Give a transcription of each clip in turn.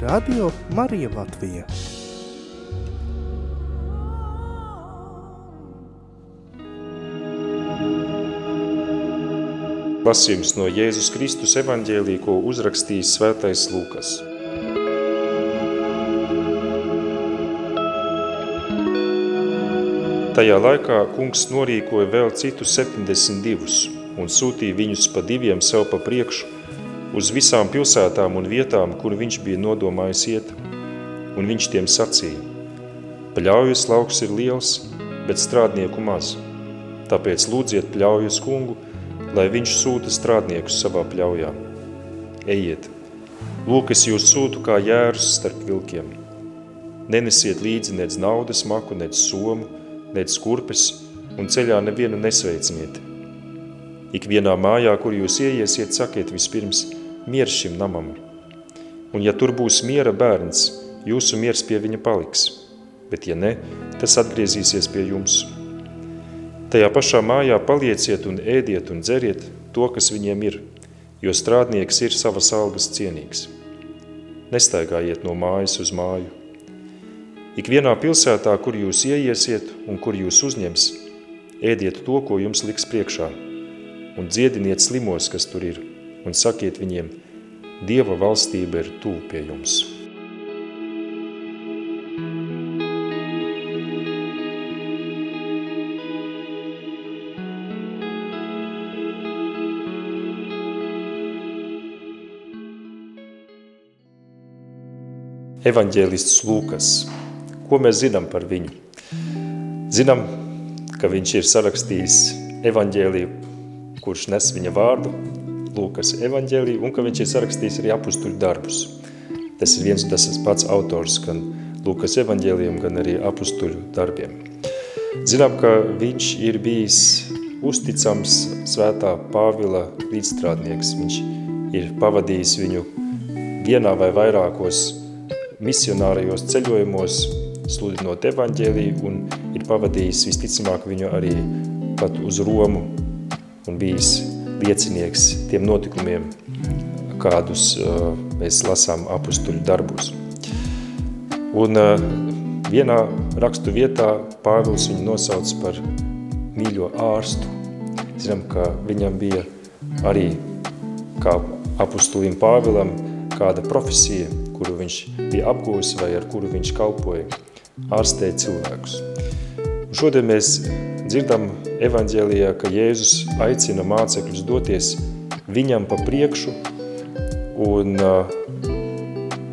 Radio Marija Latvija. Lasījums no Jēzus Kristus evaņģēlī, ko uzrakstījis svētais Lūkas. Tajā laikā kungs norīkoja vēl citus 72 un sūtīja viņus pa diviem sev pa priekšu uz visām pilsētām un vietām, kur viņš bija nodomājis iet. Un viņš tiem sacīja, pļaujas lauks ir liels, bet strādnieku maz. Tāpēc lūdziet pļaujas kungu, lai viņš sūta strādniekus savā pļaujā. Ejiet, lūk, es jūs sūtu kā jērus starp vilkiem. Nenesiet līdzi nec naudas maku, nec somu, nec kurpes, un ceļā nevienu nesveiciniet. Ikvienā mājā, kur jūs ieiesiet, sakiet vispirms miers šim namam. Un ja tur būs miera bērns, jūsu miers pie viņa paliks, bet ja ne, tas atgriezīsies pie jums. Tajā pašā mājā palieciet un ēdiet un dzeriet to, kas viņiem ir, jo strādnieks ir savas algas cienīgs. Nestaigājiet no mājas uz māju. Ikvienā pilsētā, kur jūs ieiesiet un kur jūs uzņems, ēdiet to, ko jums liks priekšā, un dziediniet slimos, kas tur ir, un sakiet viņiem, Dieva valstība ir tuvu pie jums. Evanģēlists Lūkas. Ko mēs zinām par viņu? Zinām, ka viņš ir sarakstījis evaņģēliju, kurš nes viņa vārdu, Lūkas evaņģēliju, un ka viņš ir sarakstījis arī apustuļu darbus. Tas ir viens tas pats autors gan Lūkas evaņģēlijam, gan arī apustuļu darbiem. Zinām, ka viņš ir bijis uzticams svētā Pāvila līdzstrādnieks. Viņš ir pavadījis viņu vienā vai vairākos misionārajos ceļojumos, sludinot evaņģēliju un ir pavadījis visticamāk viņu arī pat uz Romu un bijis liecinieks tiem notikumiem, kādus uh, mēs lasām apustuļu darbus. Un uh, vienā rakstu vietā Pāvils viņu nosauc par mīļo ārstu. Zinām, ka viņam bija arī kā apustulim Pāvilam kāda profesija, kuru viņš bija apgūs vai ar kuru viņš kalpoja, ārstēt cilvēkus. Un šodien mēs dzirdam evaņģēlijā, ka Jēzus aicina mācekļus doties viņam pa priekšu un uh,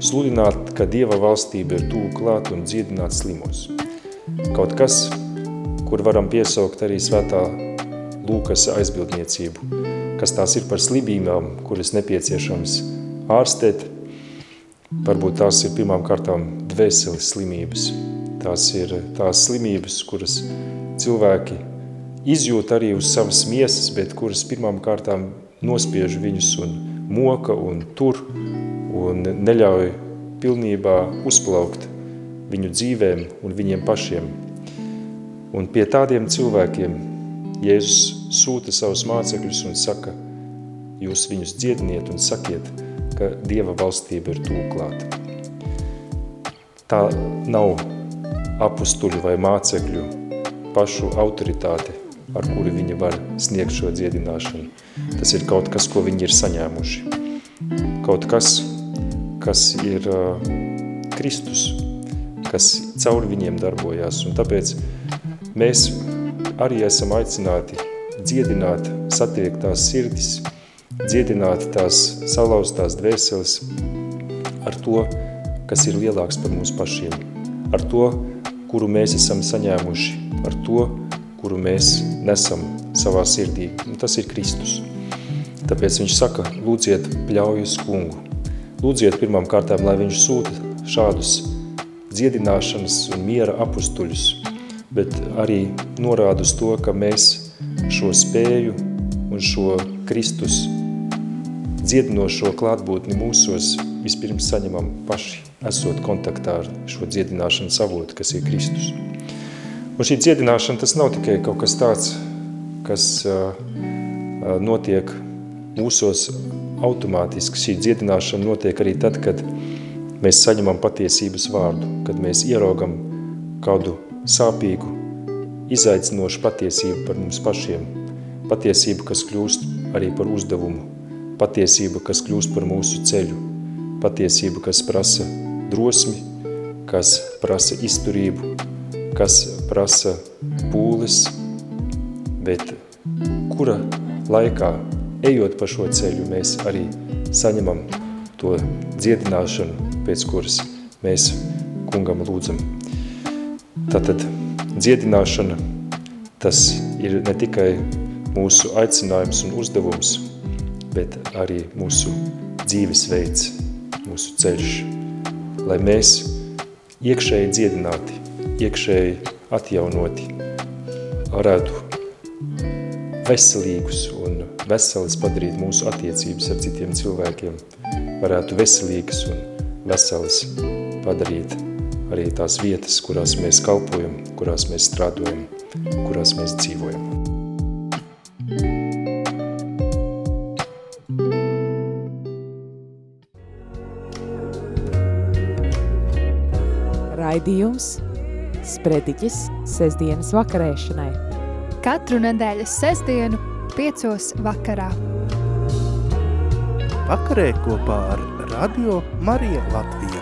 sludināt, ka Dieva valstība ir tūl klāt un dziedināt slimos. Kaut kas, kur varam piesaukt arī svētā Lūkas aizbildniecību, kas tās ir par slibībām, kuras nepieciešams ārstēt, Varbūt tās ir pirmām kārtām dvēseles slimības. Tās ir tās slimības, kuras cilvēki izjūt arī uz savas miesas, bet kuras pirmām kārtām nospiež viņus un moka un tur un neļauj pilnībā uzplaukt viņu dzīvēm un viņiem pašiem. Un pie tādiem cilvēkiem Jēzus sūta savus mācekļus un saka, jūs viņus dziediniet un sakiet – ka Dieva valstība ir tūklāta. Tā nav apustuļu vai mācekļu pašu autoritāte, ar kuri viņi var sniegt šo dziedināšanu. Tas ir kaut kas, ko viņi ir saņēmuši. Kaut kas, kas ir uh, Kristus, kas caur viņiem darbojās. Un tāpēc mēs arī esam aicināti dziedināt satiektās sirdis, dziedināt tās salauztās dvēseles ar to, kas ir lielāks par mums pašiem, ar to, kuru mēs esam saņēmuši, ar to, kuru mēs nesam savā sirdī. Un tas ir Kristus. Tāpēc viņš saka, lūdziet pļaujas kungu. Lūdziet pirmām kārtām, lai viņš sūta šādus dziedināšanas un miera apustuļus, bet arī norāda uz to, ka mēs šo spēju un šo Kristus dziedinošo klātbūtni mūsos vispirms saņemam paši, esot kontaktā ar šo dziedināšanas avotu, kas ir Kristus. Un šī dziedināšana tas nav tikai kaut kas tāds, kas notiek mūsos automātiski. Šī dziedināšana notiek arī tad, kad mēs saņemam patiesības vārdu, kad mēs ieraugam kādu sāpīgu, izaicinošu patiesību par mums pašiem. Patiesību, kas kļūst arī par uzdevumu. Patiesību, kas kļūst par mūsu ceļu. Patiesību, kas prasa drosmi, kas prasa izturību, kas prasa pūles, bet kura laikā, ejot pa šo ceļu, mēs arī saņemam to dziedināšanu, pēc kuras mēs kungam lūdzam. Tātad dziedināšana, tas ir ne tikai mūsu aicinājums un uzdevums, bet arī mūsu dzīvesveids, mūsu ceļš, lai mēs iekšēji dziedināti, iekšēji atjaunoti, varētu veselīgus un veselis padarīt mūsu attiecības ar citiem cilvēkiem, varētu veselīgas un veselis padarīt arī tās vietas, kurās mēs kalpojam, kurās mēs strādājam, kurās mēs dzīvojam. Raidījums Sprediķis sestdienas vakarēšanai. Katru nedēļas sestdienu, piecos vakarā. Vakarē kopā ar Radio Marija Latviju.